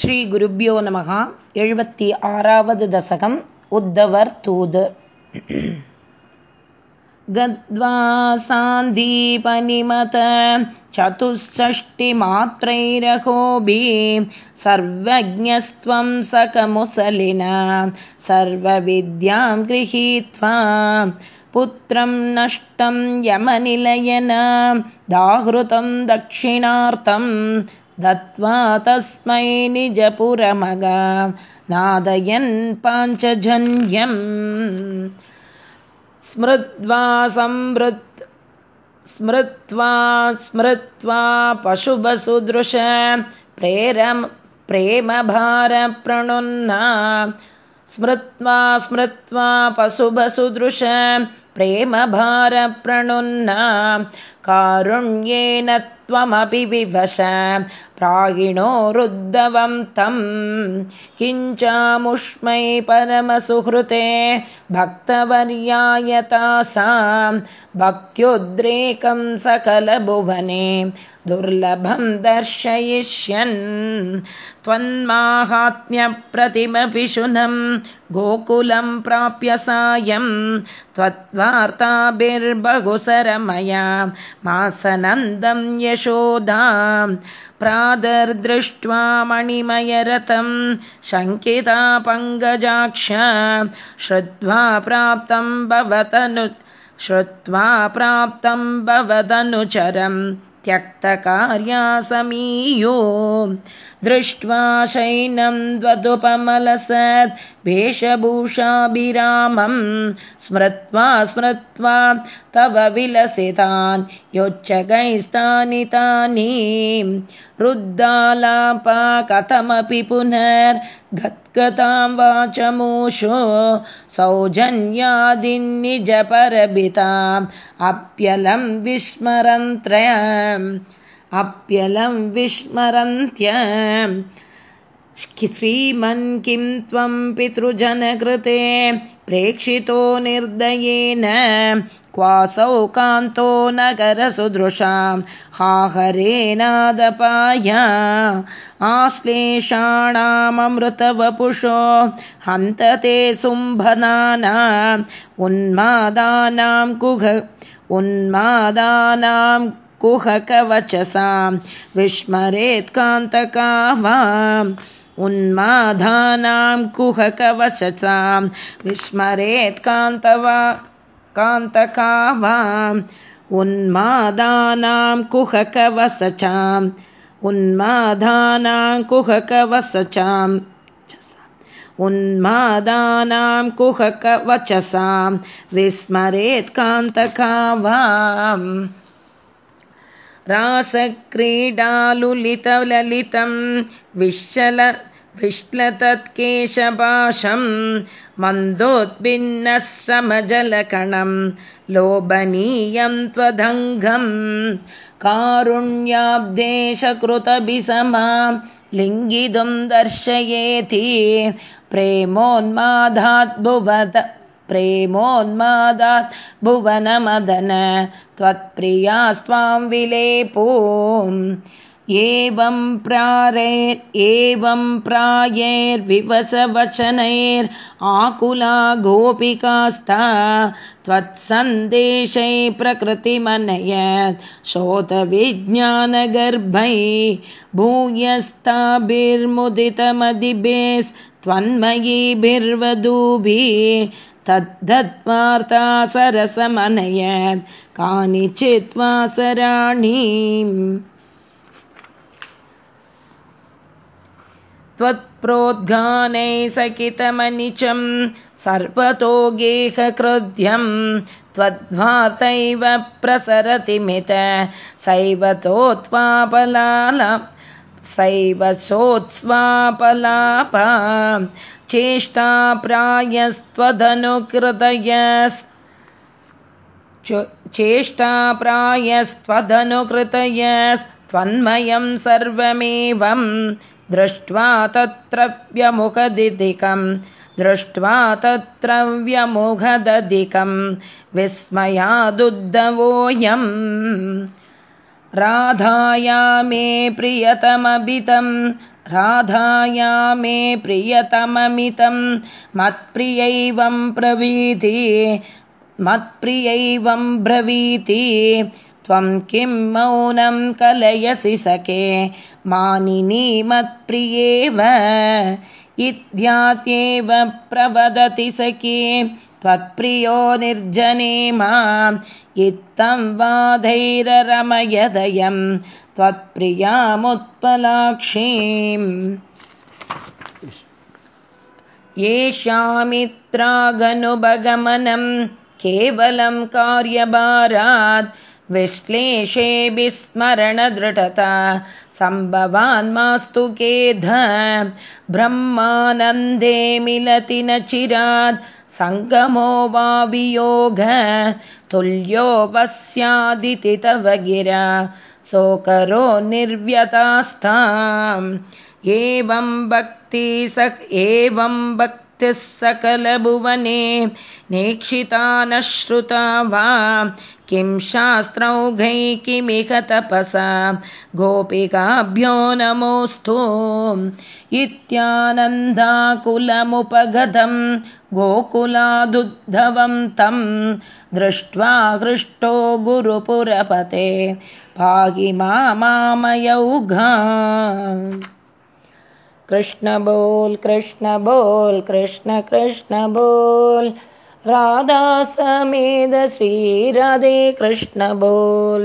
श्रीगुरुभ्यो नमः आरावद् दशकम् उद्धवर् तूद् गद्वा सान्दीपनिमत चतुष्षष्टिमात्रैरहोभि सर्वज्ञस्त्वं सकमुसलिन सर्वविद्यां गृहीत्वा पुत्रं नष्टं यमनिलयन दाहृतं दक्षिणार्थम् दत्त्वा तस्मै निजपुरमग। नादयन् पाञ्चजन्यम्। स्मृत्वा संवृत् स्मृत्वा स्मृत्वा पशुभसुदृश प्रेरम प्रेमभारप्रणुन्ना स्मृत्वा स्मृत्वा पशुभसुदृश प्रेमभारप्रणुन्ना कारुण्येन त्वमपि विवश प्रायिणो रुद्धवं तं। किञ्चामुष्मै परमसुहृते भक्तवर्यायतासां भक्त्युद्रेकं सकलभुवने दुर्लभं दर्शयिष्यन्। त्वन्माहात्म्यप्रतिमपि शुनं गोकुलं प्राप्य सायं। त्वद्वार्ताभिर्बहुसरमया मासनन्दं यशोदां। प्रादर्दृष्ट्वा मणिमयरथं शङ्किता पङ्गजाक्ष श्रुत्वा प्राप्तं भवतनु श्रुत्वा प्राप्तं भवदनुचरम् त्यक्तकार्या समीयो दृष्ट्वा शैनं द्वदुपमलसत् वेषभूषाभिरामं स्मृत्वा स्मृत्वा तव विलसितान् योच्चगैस्तानि तानि रुद्दालापा कथमपि पुनर्गद्गतां वाचमूषो सौजन्यादिन्निजपरभिताम्। अप्यलं विस्मरन्त्रयम्। अप्यलं विस्मरन्त्य श्रीमन् किं त्वं पितृजनकृते प्रेक्षितो निर्दयेन क्वासौ कान्तो नगरसुदृशां हाहरेनादपाय आश्लेषाणाममृतवपुषो। हन्त ते शुम्भनानाम् उन्मादानां कुह उन्मादानां कुहकवचसां विस्मरेत्कान्तका वाम् उन्मादानां कुहकवचसां विस्मरेत्कान्तवा कान्तका वाम् उन्मादानां कुहकवसचाम्। उन्मादानां कुहकवसचाम्। उन्मादानां कुहकवचसां विस्मरेत्कान्तका वाम् रासक्रीडालुलितललितं विश्चल विश्लतत्केशपाशं मन्दोद्भिन्नश्रमजलकणं लोभनीयं त्वदङ्गं कारुण्याब्देशकृतभिसमां लिङ्गितुं दर्शयेति प्रेमोन्मादाद्भुवद प्रेमोन्मादात् भुवनमदन त्वत्प्रियास्त्वां विलेपो एवं प्रारेर् एवं प्रायैर्विवसवचनैर् आकुला गोपिकास्ता त्वत्सन्देशै प्रकृतिमनयत् शोतविज्ञानगर्भै भूयस्ताभिर्मुदितमदिभेस्त्वन्मयीभिर्वधूभिः तद्धत्वार्ता सरसमनयत् कानिचित् त्वत्प्रोद्घानै सकितमनिचं सर्वतो गेहकृध्यं त्वद्वार्तैव प्रसरति मित सैव सोत्स्वापलाप चेष्टाप्रायस्त्वदनुकृतयस् चेष्टाप्रायस्त्वदनुकृतयस्त्वन्मयं सर्वमेवं दृष्ट्वा तत्र व्यमुखदिदिकं दृष्ट्वा तत्र व्यमुखदधिकं विस्मयादुद्धवोऽयम्। राधाया मे प्रियतमभितं राधाया मे प्रियतममितं मत्प्रियैवं प्रवीति मत्प्रियैवं ब्रवीति त्वं किं मौनं कलयसि सखे मानिनी मत्प्रियेव। इत्यात्येव प्रवदति सखी त्वत्प्रियो निर्जने मा। इत्थं वाधैररमयदयं त्वत्प्रियामुत्पलाक्षीम् येषामित्रागनुभगमनं केवलं कार्यभारात् विश्लेषे विस्मरणदृढता सम्भवान् मास्तु खेद ब्रह्मानन्दे मिलति न चिरात्। सङ्गमो वा वियोग। तुल्यो वस्यादिति तव गिरा। सोकरो निर्व्यतास्ताम्। एवं भक्ति एवं भक्तिः सकलभुवने नेक्षिता न श्रुता वा। किं शास्त्रौघै किमिह तपसा? गोपिकाभ्यो नमोऽस्तु। इत्यानन्दाकुलमुपगतं गोकुलादुद्धवं तं दृष्ट्वा हृष्टो गुरुपुरपते। पाहि मामयौघा कृष्ण बोल कृष्ण बोल कृष्ण कृष्ण बोल राधा समेत श्री राधे कृष्ण बोल